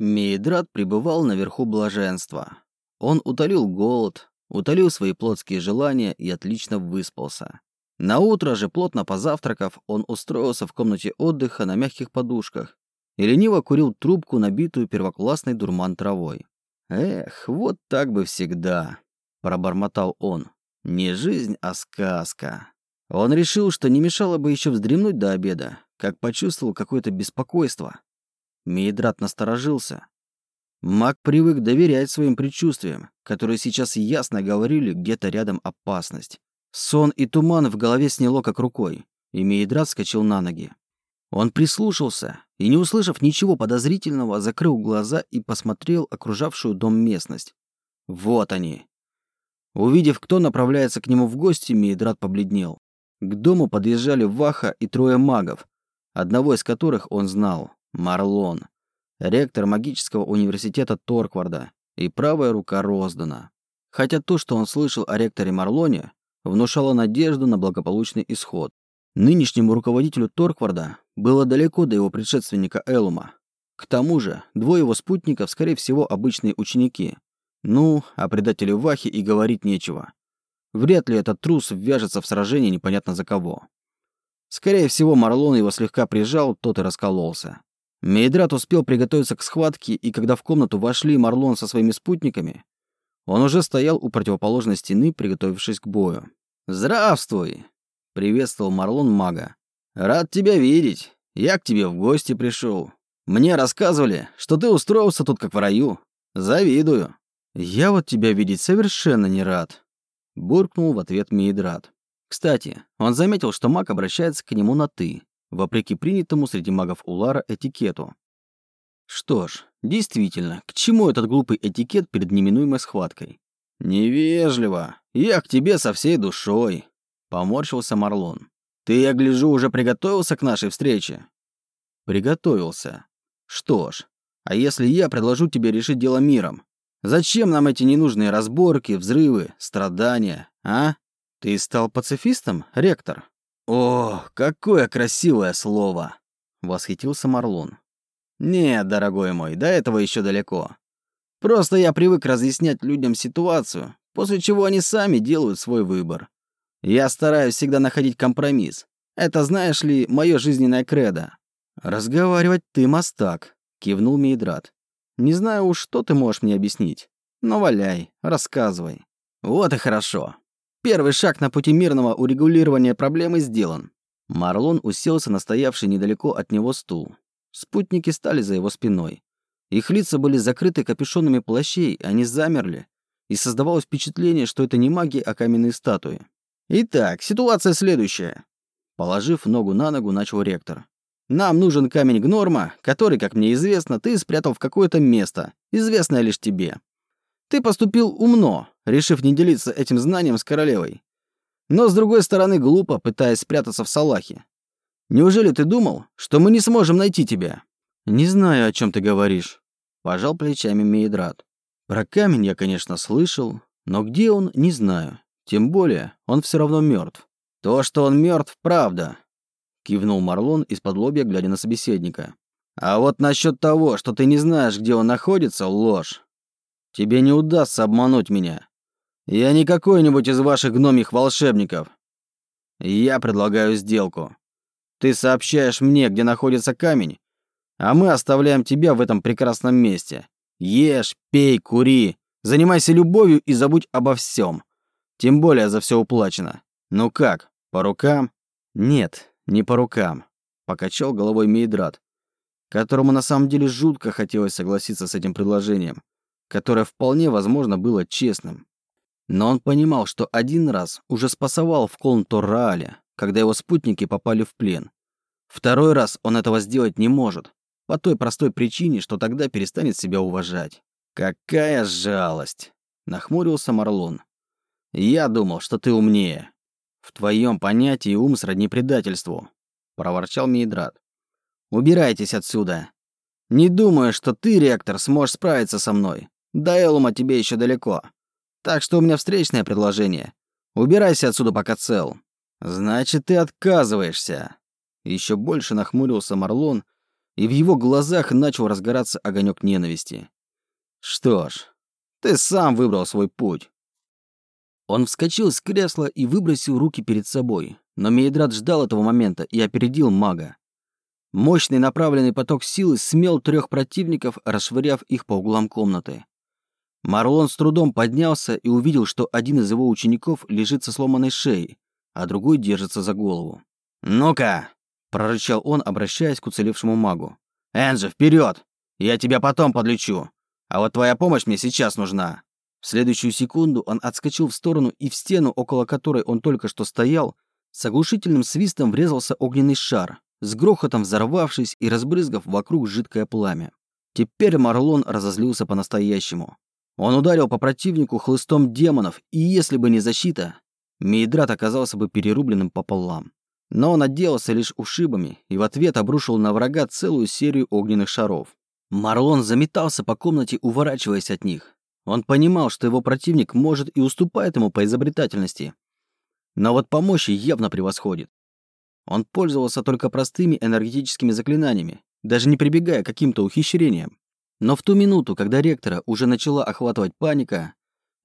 Мейдрат пребывал наверху блаженства. Он утолил голод, утолил свои плотские желания и отлично выспался. На утро же, плотно позавтракав, он устроился в комнате отдыха на мягких подушках и лениво курил трубку, набитую первоклассной дурман травой. «Эх, вот так бы всегда», — пробормотал он. «Не жизнь, а сказка». Он решил, что не мешало бы еще вздремнуть до обеда, как почувствовал какое-то беспокойство. Мейдрат насторожился. Маг привык доверять своим предчувствиям, которые сейчас ясно говорили, где-то рядом опасность. Сон и туман в голове сняло как рукой, и Мейдрат вскочил на ноги. Он прислушался и, не услышав ничего подозрительного, закрыл глаза и посмотрел окружавшую дом местность. Вот они. Увидев, кто направляется к нему в гости, Мейдрат побледнел. К дому подъезжали Ваха и трое магов, одного из которых он знал — Марлон, ректор магического университета Торкварда и правая рука Роздана. Хотя то, что он слышал о ректоре Марлоне, внушало надежду на благополучный исход. Нынешнему руководителю Торкварда было далеко до его предшественника Элума. К тому же, двое его спутников, скорее всего, обычные ученики. Ну, о предателе Вахе и говорить нечего. Вряд ли этот трус ввяжется в сражение непонятно за кого. Скорее всего, Марлон его слегка прижал, тот и раскололся. Мейдрат успел приготовиться к схватке, и когда в комнату вошли Марлон со своими спутниками, он уже стоял у противоположной стены, приготовившись к бою. «Здравствуй!» — приветствовал Марлон мага. «Рад тебя видеть. Я к тебе в гости пришел. Мне рассказывали, что ты устроился тут как в раю. Завидую». «Я вот тебя видеть совершенно не рад», — буркнул в ответ Мейдрат. Кстати, он заметил, что маг обращается к нему на «ты», вопреки принятому среди магов Улара этикету. Что ж, действительно, к чему этот глупый этикет перед неминуемой схваткой? «Невежливо. Я к тебе со всей душой», — поморщился Марлон. «Ты, я гляжу, уже приготовился к нашей встрече?» «Приготовился. Что ж, а если я предложу тебе решить дело миром? Зачем нам эти ненужные разборки, взрывы, страдания, а? Ты стал пацифистом, ректор?» «О, какое красивое слово!» — восхитился Марлон. «Нет, дорогой мой, до этого еще далеко. Просто я привык разъяснять людям ситуацию, после чего они сами делают свой выбор. Я стараюсь всегда находить компромисс. Это, знаешь ли, мое жизненное кредо». «Разговаривать ты мастак», — кивнул Мейдрат. «Не знаю уж, что ты можешь мне объяснить. Но валяй, рассказывай». «Вот и хорошо. Первый шаг на пути мирного урегулирования проблемы сделан. Марлон уселся на стоявший недалеко от него стул. Спутники стали за его спиной. Их лица были закрыты капюшонами плащей, они замерли, и создавалось впечатление, что это не маги, а каменные статуи. Итак, ситуация следующая. Положив ногу на ногу, начал ректор. Нам нужен камень Гнорма, который, как мне известно, ты спрятал в какое-то место, известное лишь тебе. Ты поступил умно, решив не делиться этим знанием с королевой. Но, с другой стороны, глупо, пытаясь спрятаться в Салахе. Неужели ты думал, что мы не сможем найти тебя? Не знаю, о чем ты говоришь. Пожал плечами Мейдрат. Про камень я, конечно, слышал, но где он, не знаю. Тем более, он все равно мертв. То, что он мертв, правда. Кивнул Марлон из-под лобья, глядя на собеседника. А вот насчет того, что ты не знаешь, где он находится, ложь. Тебе не удастся обмануть меня. Я не какой-нибудь из ваших гномих волшебников. Я предлагаю сделку. Ты сообщаешь мне, где находится камень, а мы оставляем тебя в этом прекрасном месте. Ешь, пей, кури, занимайся любовью и забудь обо всем. Тем более за все уплачено. Ну как, по рукам? Нет, не по рукам. Покачал головой Мейдрат, которому на самом деле жутко хотелось согласиться с этим предложением которое вполне возможно было честным. Но он понимал, что один раз уже спасовал в Колн-Торраале, когда его спутники попали в плен. Второй раз он этого сделать не может, по той простой причине, что тогда перестанет себя уважать. «Какая жалость!» — нахмурился Марлон. «Я думал, что ты умнее. В твоем понятии ум сродни предательству», — проворчал Мейдрат. «Убирайтесь отсюда. Не думаю, что ты, ректор, сможешь справиться со мной. До Элума тебе еще далеко. Так что у меня встречное предложение. Убирайся отсюда, пока цел. Значит, ты отказываешься. Еще больше нахмурился Марлон, и в его глазах начал разгораться огонек ненависти. Что ж, ты сам выбрал свой путь. Он вскочил с кресла и выбросил руки перед собой, но Мейдрат ждал этого момента и опередил мага. Мощный направленный поток силы смел трех противников, расшвыряв их по углам комнаты. Марлон с трудом поднялся и увидел, что один из его учеников лежит со сломанной шеей, а другой держится за голову. «Ну-ка!» – прорычал он, обращаясь к уцелевшему магу. «Энджи, вперед! Я тебя потом подлечу! А вот твоя помощь мне сейчас нужна!» В следующую секунду он отскочил в сторону, и в стену, около которой он только что стоял, с оглушительным свистом врезался огненный шар, с грохотом взорвавшись и разбрызгав вокруг жидкое пламя. Теперь Марлон разозлился по-настоящему. Он ударил по противнику хлыстом демонов, и если бы не защита, Мейдрат оказался бы перерубленным пополам. Но он отделался лишь ушибами и в ответ обрушил на врага целую серию огненных шаров. Марлон заметался по комнате, уворачиваясь от них. Он понимал, что его противник может и уступает ему по изобретательности. Но вот по мощи явно превосходит. Он пользовался только простыми энергетическими заклинаниями, даже не прибегая к каким-то ухищрениям. Но в ту минуту, когда ректора уже начала охватывать паника,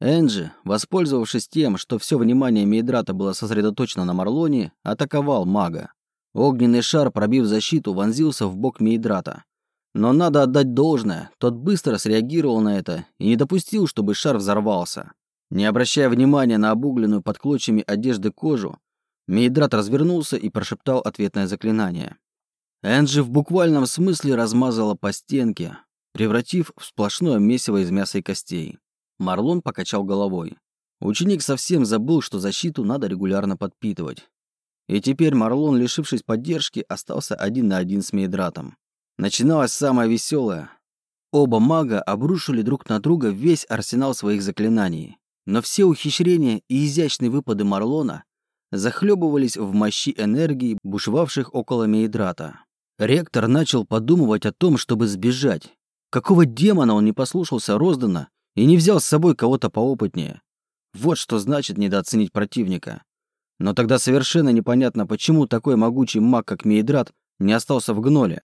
Энджи, воспользовавшись тем, что все внимание Мейдрата было сосредоточено на Марлоне, атаковал мага. Огненный шар, пробив защиту, вонзился в бок Мейдрата. Но надо отдать должное, тот быстро среагировал на это и не допустил, чтобы шар взорвался. Не обращая внимания на обугленную под клочьями одежды кожу, Мейдрат развернулся и прошептал ответное заклинание. Энджи в буквальном смысле размазала по стенке, превратив в сплошное месиво из мяса и костей. Марлон покачал головой. Ученик совсем забыл, что защиту надо регулярно подпитывать. И теперь Марлон, лишившись поддержки, остался один на один с Мейдратом. Начиналось самое веселое. Оба мага обрушили друг на друга весь арсенал своих заклинаний. Но все ухищрения и изящные выпады Марлона захлебывались в мощи энергии, бушевавших около Мейдрата. Ректор начал подумывать о том, чтобы сбежать. Какого демона он не послушался Роздана и не взял с собой кого-то поопытнее? Вот что значит недооценить противника. Но тогда совершенно непонятно, почему такой могучий маг, как Мейдрат, не остался в гноле.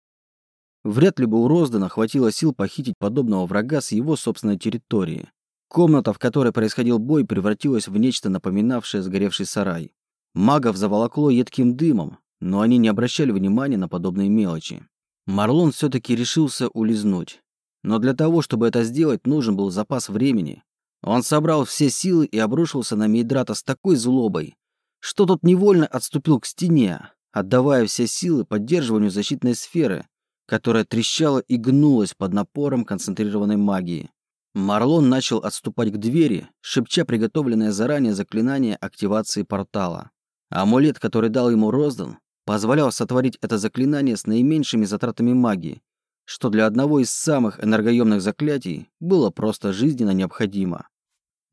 Вряд ли бы у Роздана хватило сил похитить подобного врага с его собственной территории. Комната, в которой происходил бой, превратилась в нечто напоминавшее сгоревший сарай. Магов заволокло едким дымом, но они не обращали внимания на подобные мелочи. Марлон все-таки решился улизнуть. Но для того, чтобы это сделать, нужен был запас времени. Он собрал все силы и обрушился на Мейдрата с такой злобой, что тот невольно отступил к стене, отдавая все силы поддерживанию защитной сферы, которая трещала и гнулась под напором концентрированной магии. Марлон начал отступать к двери, шепча приготовленное заранее заклинание активации портала. Амулет, который дал ему Роздан, позволял сотворить это заклинание с наименьшими затратами магии, что для одного из самых энергоемных заклятий было просто жизненно необходимо.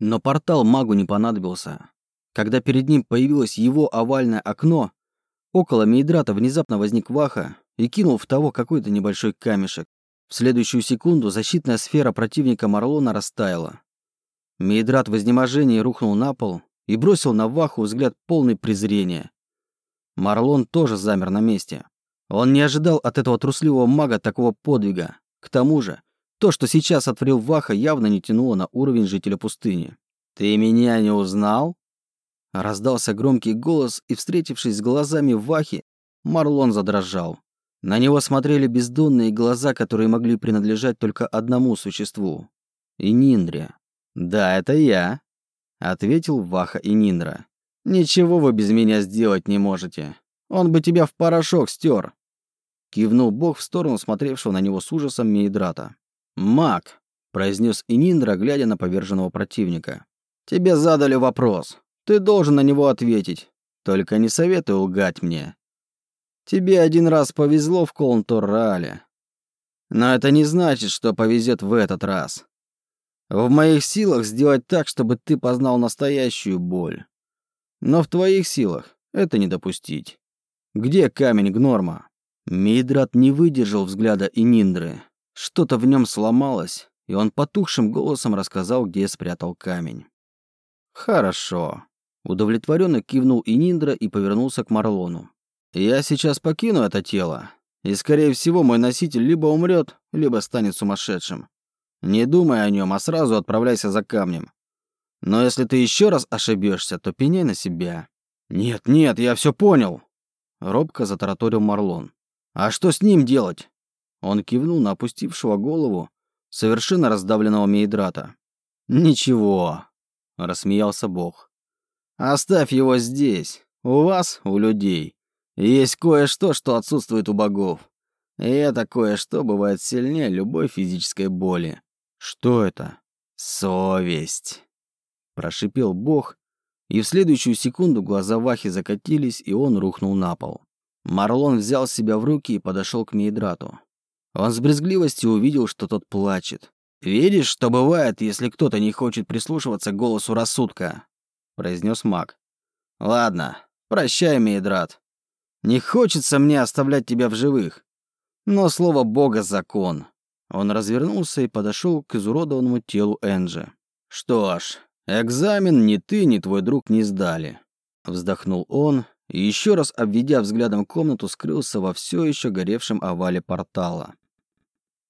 Но портал магу не понадобился. Когда перед ним появилось его овальное окно, около Мейдрата внезапно возник Ваха и кинул в того какой-то небольшой камешек. В следующую секунду защитная сфера противника Марлона растаяла. Мейдрат в изнеможении рухнул на пол и бросил на Ваху взгляд полный презрения. Марлон тоже замер на месте. Он не ожидал от этого трусливого мага такого подвига. К тому же, то, что сейчас отворил Ваха, явно не тянуло на уровень жителя пустыни. «Ты меня не узнал?» Раздался громкий голос, и, встретившись с глазами Вахи, Марлон задрожал. На него смотрели бездонные глаза, которые могли принадлежать только одному существу — и Ниндре. «Да, это я», — ответил Ваха и Ниндра. «Ничего вы без меня сделать не можете. Он бы тебя в порошок стер. Кивнул бог в сторону смотревшего на него с ужасом Мейдрата. «Маг», — произнес Ининдра, глядя на поверженного противника. «Тебе задали вопрос. Ты должен на него ответить. Только не советую лгать мне. Тебе один раз повезло в Колнторрале. Но это не значит, что повезет в этот раз. В моих силах сделать так, чтобы ты познал настоящую боль. Но в твоих силах это не допустить. Где камень Гнорма? Мидрат не выдержал взгляда Ининдры. Что-то в нем сломалось, и он потухшим голосом рассказал, где спрятал камень. «Хорошо». Удовлетворенно кивнул Ининдра и повернулся к Марлону. «Я сейчас покину это тело. И, скорее всего, мой носитель либо умрет, либо станет сумасшедшим. Не думай о нем, а сразу отправляйся за камнем. Но если ты еще раз ошибешься, то пеняй на себя. Нет, нет, я все понял. Робко затараторил Марлон. А что с ним делать? Он кивнул на опустившего голову совершенно раздавленного Мейдрата. Ничего, рассмеялся Бог. Оставь его здесь. У вас, у людей, есть кое-что, что отсутствует у богов. И это кое-что бывает сильнее любой физической боли. Что это? Совесть. Прошипел Бог, и в следующую секунду глаза Вахи закатились, и он рухнул на пол. Марлон взял себя в руки и подошел к Мейдрату. Он с брезгливостью увидел, что тот плачет. «Видишь, что бывает, если кто-то не хочет прислушиваться к голосу рассудка?» — произнес маг. «Ладно, прощай, Мейдрат. Не хочется мне оставлять тебя в живых. Но слово Бога — закон». Он развернулся и подошел к изуродованному телу Энджи. «Что ж, экзамен ни ты, ни твой друг не сдали». Вздохнул он и еще раз обведя взглядом комнату, скрылся во все еще горевшем овале портала.